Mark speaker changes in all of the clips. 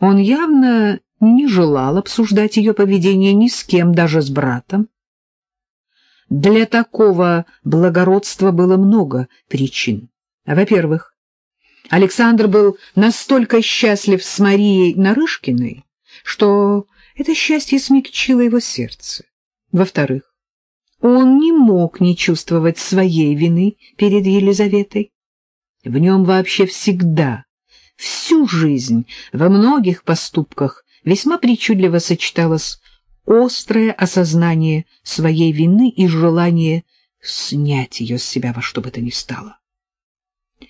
Speaker 1: Он явно не желал обсуждать ее поведение ни с кем, даже с братом. Для такого благородства было много причин. Во-первых, Александр был настолько счастлив с Марией Нарышкиной, что это счастье смягчило его сердце. Во-вторых, он не мог не чувствовать своей вины перед Елизаветой. В нем вообще всегда, всю жизнь, во многих поступках весьма причудливо сочеталось острое осознание своей вины и желание снять ее с себя во что бы то ни стало.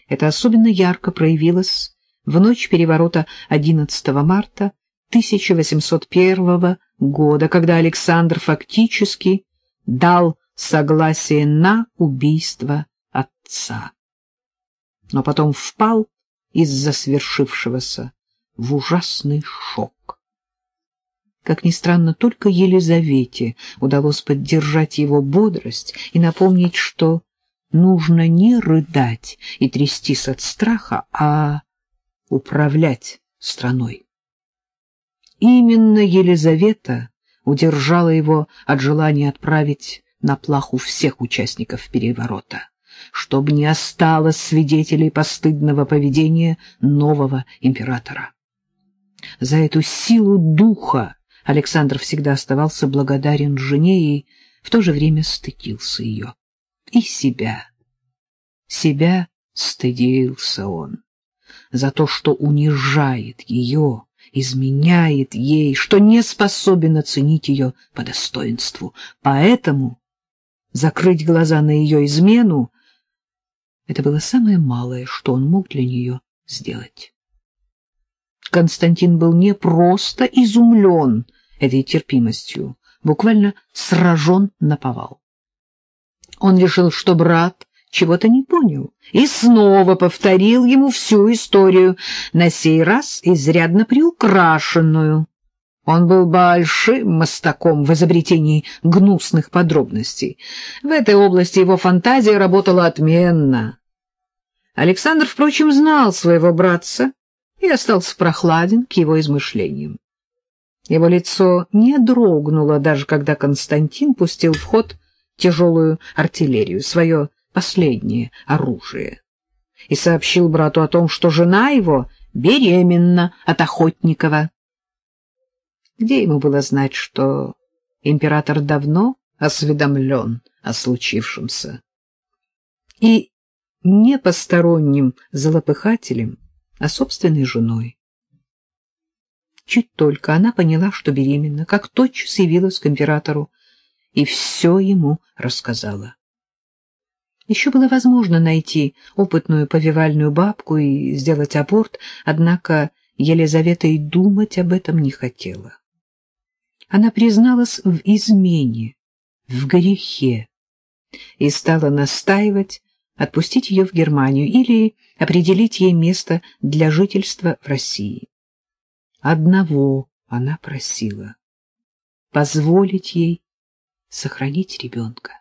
Speaker 1: Это особенно ярко проявилось в ночь переворота 11 марта 1801 года, когда Александр фактически дал согласие на убийство отца. Но потом впал из-за свершившегося в ужасный шок. Как ни странно, только Елизавете удалось поддержать его бодрость и напомнить, что нужно не рыдать и трястись от страха, а управлять страной. Именно Елизавета удержала его от желания отправить на плаху всех участников переворота, чтобы не осталось свидетелей постыдного поведения нового императора. За эту силу духа Александр всегда оставался благодарен жене и в то же время стыдился ее. И себя. Себя стыдился он за то, что унижает ее, изменяет ей, что не способен оценить ее по достоинству. Поэтому закрыть глаза на ее измену — это было самое малое, что он мог для нее сделать. Константин был не просто изумлен этой терпимостью, буквально сражен на повал. Он решил, что брат чего-то не понял, и снова повторил ему всю историю, на сей раз изрядно приукрашенную. Он был большим мастаком в изобретении гнусных подробностей. В этой области его фантазия работала отменно. Александр, впрочем, знал своего братца и остался прохладен к его измышлениям. Его лицо не дрогнуло, даже когда Константин пустил в ход тяжелую артиллерию, свое последнее оружие, и сообщил брату о том, что жена его беременна от Охотникова. Где ему было знать, что император давно осведомлен о случившемся? И не посторонним злопыхателем, а собственной женой. Чуть только она поняла, что беременна, как тотчас явилась к императору и все ему рассказала. Еще было возможно найти опытную повивальную бабку и сделать аборт, однако Елизавета и думать об этом не хотела. Она призналась в измене, в грехе, и стала настаивать отпустить ее в Германию или определить ей место для жительства в России. Одного она просила — позволить ей сохранить ребенка.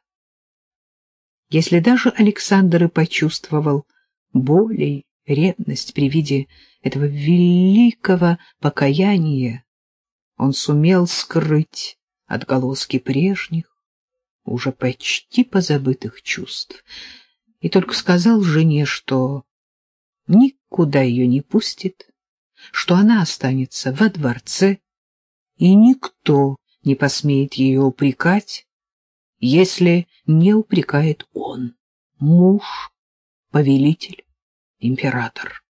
Speaker 1: Если даже Александр и почувствовал боль и ревность при виде этого великого покаяния, он сумел скрыть отголоски прежних, уже почти позабытых чувств, и только сказал жене, что никуда ее не пустит, что она останется во дворце, и никто не посмеет ее упрекать, если не упрекает он, муж, повелитель, император.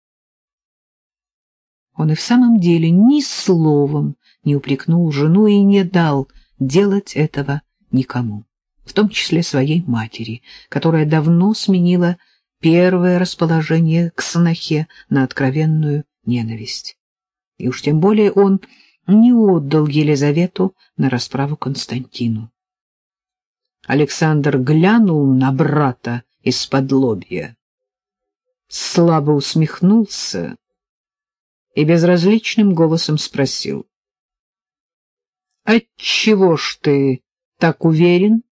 Speaker 1: Он и в самом деле ни словом не упрекнул жену и не дал делать этого никому, в том числе своей матери, которая давно сменила первое расположение к снохе на откровенную ненависть. И уж тем более он не отдал Елизавету на расправу Константину. Александр глянул на брата из-под лобья, слабо усмехнулся и безразличным голосом спросил. — Отчего ж ты так уверен,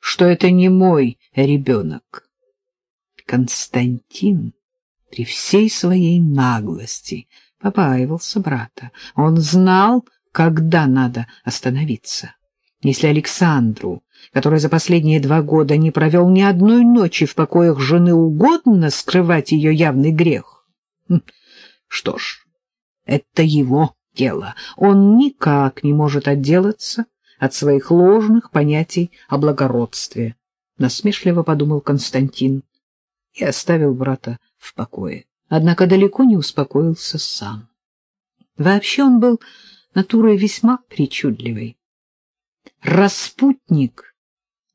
Speaker 1: что это не мой ребенок? Константин при всей своей наглости побаивался брата. Он знал, когда надо остановиться. Если Александру, который за последние два года не провел ни одной ночи в покоях жены, угодно скрывать ее явный грех, хм, что ж, это его дело. Он никак не может отделаться от своих ложных понятий о благородстве, — насмешливо подумал Константин и оставил брата в покое. Однако далеко не успокоился сам. Вообще он был натурой весьма причудливой. Распутник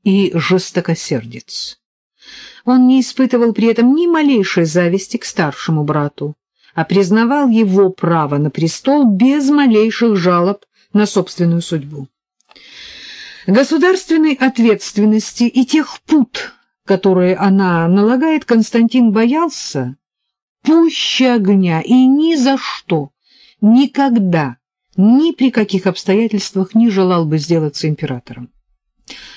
Speaker 1: и жестокосердец. Он не испытывал при этом ни малейшей зависти к старшему брату, а признавал его право на престол без малейших жалоб на собственную судьбу. Государственной ответственности и тех пут, которые она налагает, Константин боялся пуще огня и ни за что, никогда, ни при каких обстоятельствах не желал бы сделаться императором.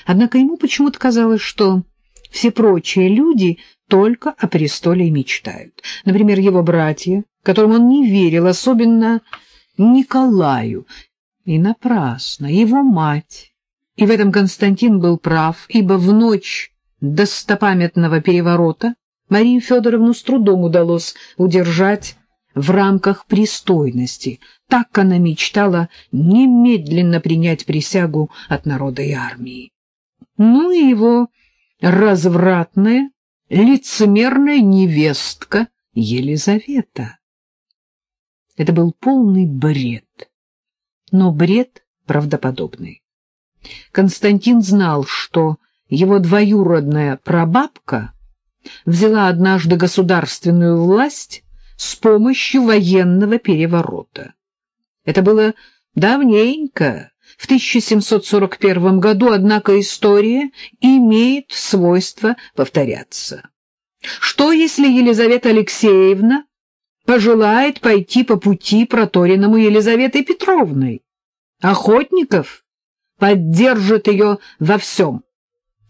Speaker 1: Однако ему почему-то казалось, что все прочие люди только о престоле мечтают. Например, его братья, которым он не верил, особенно Николаю. И напрасно. Его мать. И в этом Константин был прав, ибо в ночь достопамятного переворота Марию Федоровну с трудом удалось удержать в рамках пристойности. Так она мечтала немедленно принять присягу от народа и армии. Ну и его развратная, лицемерная невестка Елизавета. Это был полный бред, но бред правдоподобный. Константин знал, что его двоюродная прабабка взяла однажды государственную власть с помощью военного переворота. Это было давненько, в 1741 году, однако история имеет свойство повторяться. Что, если Елизавета Алексеевна пожелает пойти по пути, проторенному Елизаветой Петровной? Охотников поддержит ее во всем.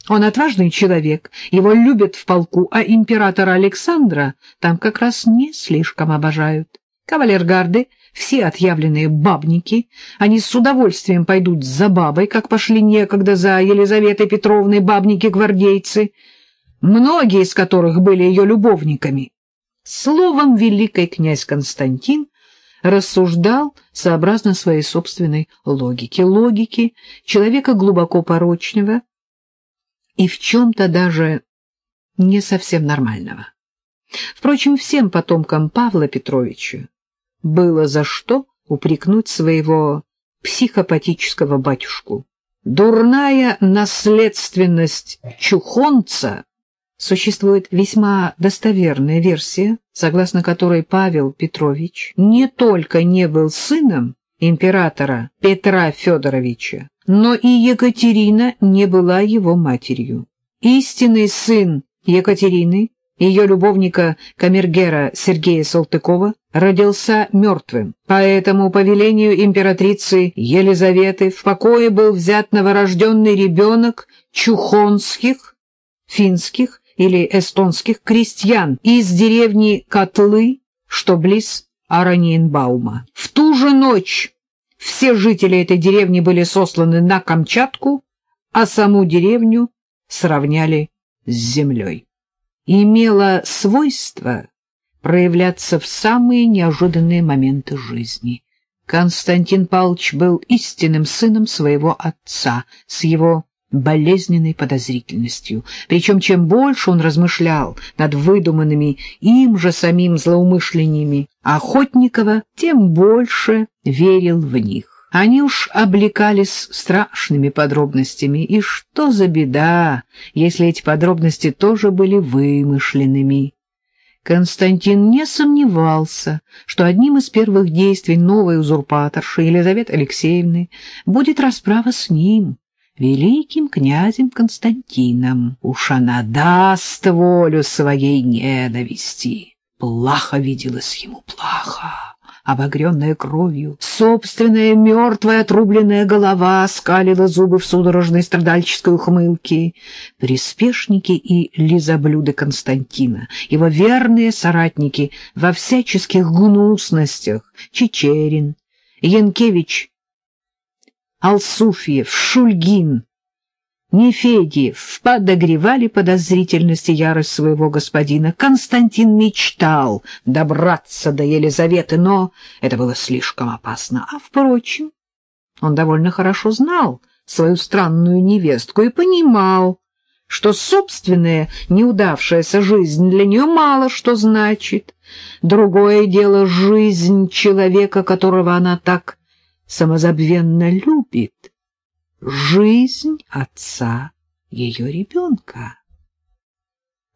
Speaker 1: Он отважный человек, его любят в полку, а императора Александра там как раз не слишком обожают. Кавалергарды — все отъявленные бабники, они с удовольствием пойдут за бабой, как пошли некогда за Елизаветой Петровной бабники-гвардейцы, многие из которых были ее любовниками. Словом, великий князь Константин рассуждал сообразно своей собственной логике, логике человека глубоко порочного, и в чем-то даже не совсем нормального. Впрочем, всем потомкам Павла Петровича было за что упрекнуть своего психопатического батюшку. Дурная наследственность чухонца Существует весьма достоверная версия, согласно которой Павел Петрович не только не был сыном императора Петра Федоровича, но и Екатерина не была его матерью. Истинный сын Екатерины, ее любовника камергера Сергея Салтыкова, родился мертвым. Поэтому по велению императрицы Елизаветы в покое был взят новорожденный ребенок чухонских, финских или эстонских крестьян из деревни Котлы, что близ Араньенбаума. В ту же ночь все жители этой деревни были сосланы на Камчатку, а саму деревню сравняли с землей. Имело свойство проявляться в самые неожиданные моменты жизни. Константин Павлович был истинным сыном своего отца с его болезненной подозрительностью. Причем чем больше он размышлял над выдуманными им же самим злоумышлениями Охотникова, тем больше верил в них. Они уж облекались страшными подробностями, и что за беда, если эти подробности тоже были вымышленными. Константин не сомневался, что одним из первых действий новой узурпаторши Елизаветы Алексеевны будет расправа с ним, великим князем Константином. Уж она даст волю своей ненависти. Плохо виделось ему, плохо. обогренная кровью. Собственная мертвая отрубленная голова скалила зубы в судорожной страдальческой ухмылке. Приспешники и лизоблюды Константина, его верные соратники во всяческих гнусностях, Чечерин, Янкевич, Алсуфьев, Шульгин, Нефедьев подогревали подозрительность и ярость своего господина. Константин мечтал добраться до Елизаветы, но это было слишком опасно. А, впрочем, он довольно хорошо знал свою странную невестку и понимал, что собственная неудавшаяся жизнь для нее мало что значит. Другое дело жизнь человека, которого она так самозабвенно любит жизнь отца ее ребенка.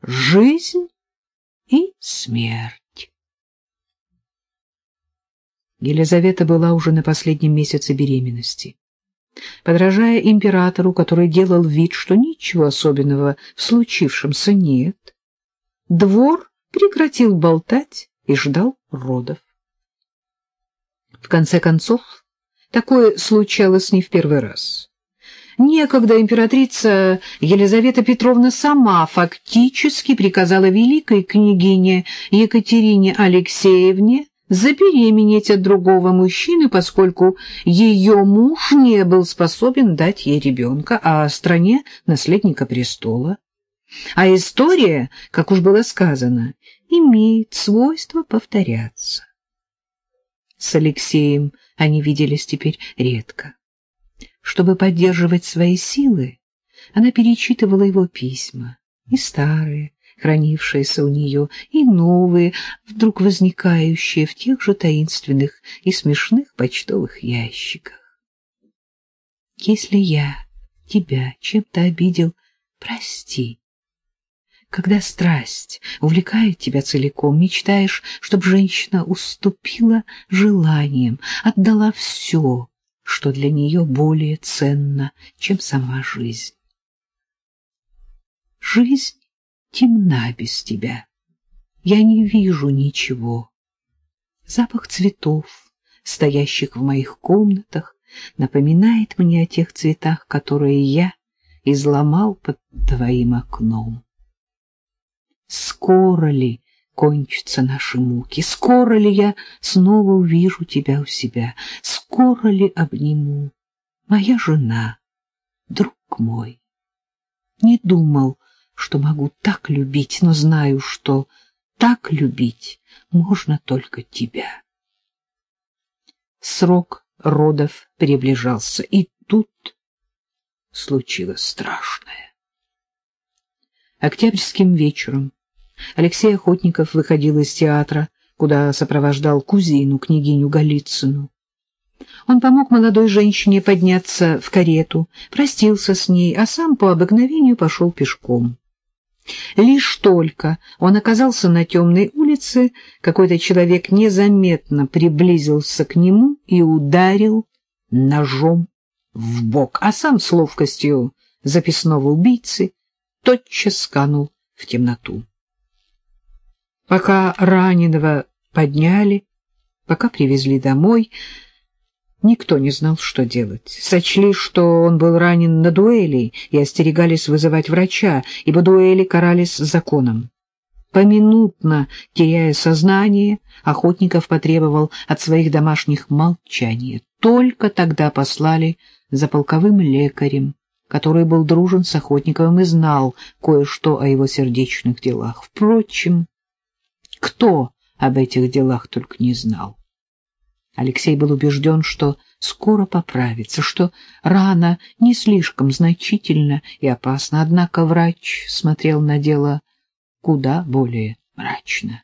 Speaker 1: Жизнь и смерть. Елизавета была уже на последнем месяце беременности. Подражая императору, который делал вид, что ничего особенного в случившемся нет, двор прекратил болтать и ждал родов. В конце концов, такое случалось не в первый раз. Некогда императрица Елизавета Петровна сама фактически приказала великой княгине Екатерине Алексеевне забеременеть от другого мужчины, поскольку ее муж не был способен дать ей ребенка, а стране наследника престола. А история, как уж было сказано, имеет свойство повторяться. С Алексеем они виделись теперь редко. Чтобы поддерживать свои силы, она перечитывала его письма, и старые, хранившиеся у нее, и новые, вдруг возникающие в тех же таинственных и смешных почтовых ящиках. «Если я тебя чем-то обидел, прости. Когда страсть увлекает тебя целиком, мечтаешь, чтобы женщина уступила желаниям, отдала все — что для нее более ценно, чем сама жизнь. Жизнь темна без тебя. Я не вижу ничего. Запах цветов, стоящих в моих комнатах, напоминает мне о тех цветах, которые я изломал под твоим окном. Скоро ли кончатся наши муки? Скоро ли я снова увижу тебя у себя? Скоро ли обниму? Моя жена, друг мой. Не думал, что могу так любить, но знаю, что так любить можно только тебя. Срок родов приближался, и тут случилось страшное. Октябрьским вечером Алексей Охотников выходил из театра, куда сопровождал кузину, княгиню Голицыну. Он помог молодой женщине подняться в карету, простился с ней, а сам по обыкновению пошел пешком. Лишь только он оказался на темной улице, какой-то человек незаметно приблизился к нему и ударил ножом в бок, а сам с ловкостью записного убийцы тотчас сканул в темноту. Пока раненого подняли, пока привезли домой, никто не знал, что делать. Сочли, что он был ранен на дуэли, и остерегались вызывать врача, ибо дуэли карались законом. Поминутно, теряя сознание, Охотников потребовал от своих домашних молчания. Только тогда послали за полковым лекарем, который был дружен с Охотниковым и знал кое-что о его сердечных делах. Впрочем, кто об этих делах только не знал. Алексей был убежден, что скоро поправится, что рана не слишком значительна и опасна, однако врач смотрел на дело куда более мрачно.